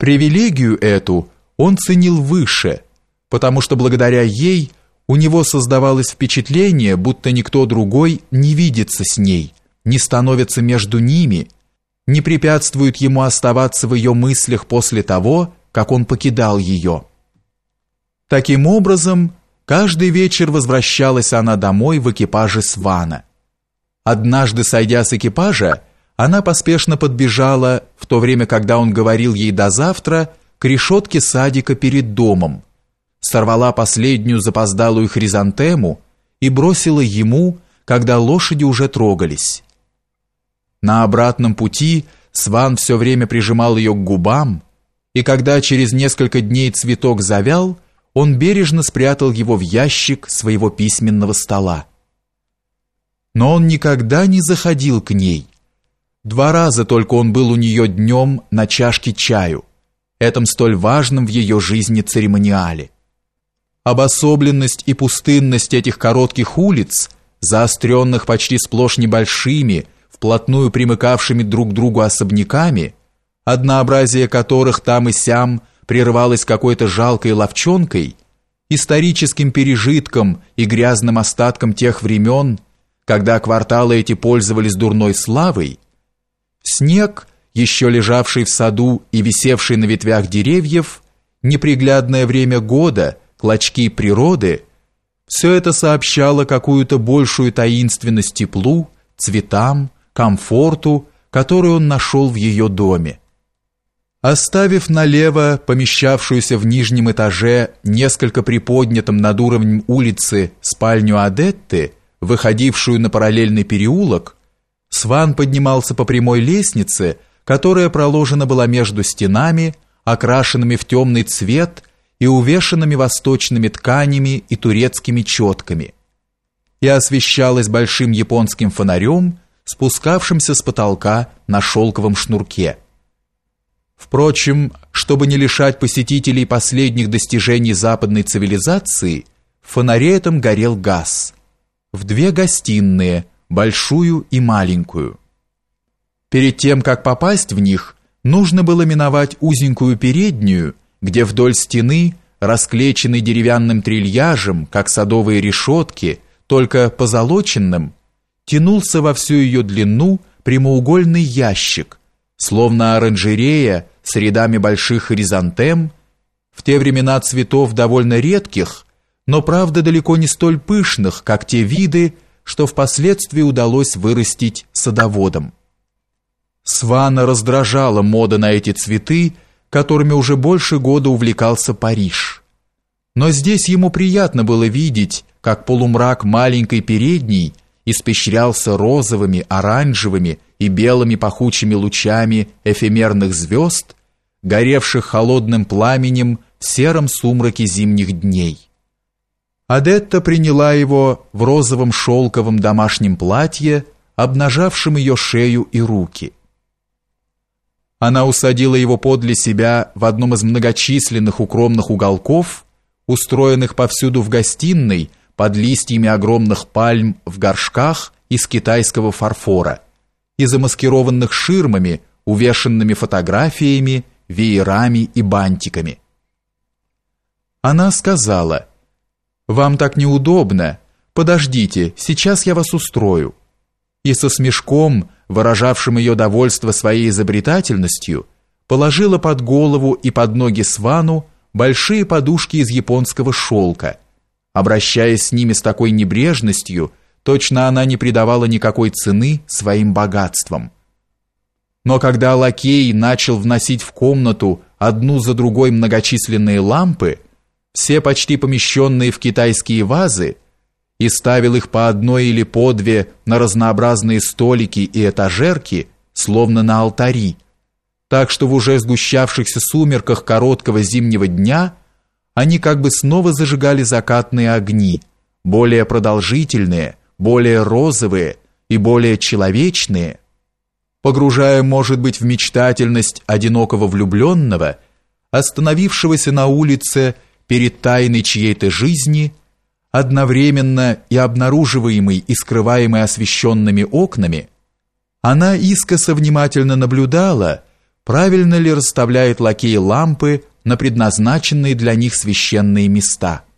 Привилегию эту он ценил выше, потому что благодаря ей у него создавалось впечатление, будто никто другой не видится с ней, не становится между ними, не препятствует ему оставаться в ее мыслях после того, как он покидал ее. Таким образом, каждый вечер возвращалась она домой в экипаже Свана. Однажды, сойдя с экипажа, она поспешно подбежала, то время, когда он говорил ей до завтра, к решетке садика перед домом, сорвала последнюю запоздалую хризантему и бросила ему, когда лошади уже трогались. На обратном пути Сван все время прижимал ее к губам, и когда через несколько дней цветок завял, он бережно спрятал его в ящик своего письменного стола. Но он никогда не заходил к ней. Два раза только он был у нее днем на чашке чаю, этом столь важном в ее жизни церемониале. Обособленность и пустынность этих коротких улиц, заостренных почти сплошь небольшими, вплотную примыкавшими друг к другу особняками, однообразие которых там и сям прерывалось какой-то жалкой ловчонкой, историческим пережитком и грязным остатком тех времен, когда кварталы эти пользовались дурной славой, снег, еще лежавший в саду и висевший на ветвях деревьев, неприглядное время года, клочки природы, все это сообщало какую-то большую таинственность теплу, цветам, комфорту, который он нашел в ее доме. Оставив налево помещавшуюся в нижнем этаже несколько приподнятым над уровнем улицы спальню Адетты, выходившую на параллельный переулок, Сван поднимался по прямой лестнице, которая проложена была между стенами, окрашенными в темный цвет и увешанными восточными тканями и турецкими четками, и освещалась большим японским фонарем, спускавшимся с потолка на шелковом шнурке. Впрочем, чтобы не лишать посетителей последних достижений западной цивилизации, в фонаре этом горел газ. В две гостиные, большую и маленькую. Перед тем, как попасть в них, нужно было миновать узенькую переднюю, где вдоль стены, расклеенной деревянным трильяжем, как садовые решетки, только позолоченным, тянулся во всю ее длину прямоугольный ящик, словно оранжерея с рядами больших хризантем, в те времена цветов довольно редких, но правда далеко не столь пышных, как те виды, что впоследствии удалось вырастить садоводам. Свана раздражала мода на эти цветы, которыми уже больше года увлекался Париж. Но здесь ему приятно было видеть, как полумрак маленькой передней испещрялся розовыми, оранжевыми и белыми пахучими лучами эфемерных звезд, горевших холодным пламенем в сером сумраке зимних дней. Адетта приняла его в розовом шелковом домашнем платье, обнажавшем ее шею и руки. Она усадила его подле себя в одном из многочисленных укромных уголков, устроенных повсюду в гостиной под листьями огромных пальм в горшках из китайского фарфора и замаскированных ширмами, увешанными фотографиями, веерами и бантиками. Она сказала, «Вам так неудобно. Подождите, сейчас я вас устрою». И со смешком, выражавшим ее довольство своей изобретательностью, положила под голову и под ноги Свану большие подушки из японского шелка, обращаясь с ними с такой небрежностью, точно она не придавала никакой цены своим богатствам. Но когда лакей начал вносить в комнату одну за другой многочисленные лампы, все почти помещенные в китайские вазы, и ставил их по одной или по две на разнообразные столики и этажерки, словно на алтари, так что в уже сгущавшихся сумерках короткого зимнего дня они как бы снова зажигали закатные огни, более продолжительные, более розовые и более человечные, погружая, может быть, в мечтательность одинокого влюбленного, остановившегося на улице перед тайной чьей-то жизни, одновременно и обнаруживаемый и скрываемый освещенными окнами, она искоса внимательно наблюдала, правильно ли расставляет лакей лампы на предназначенные для них священные места –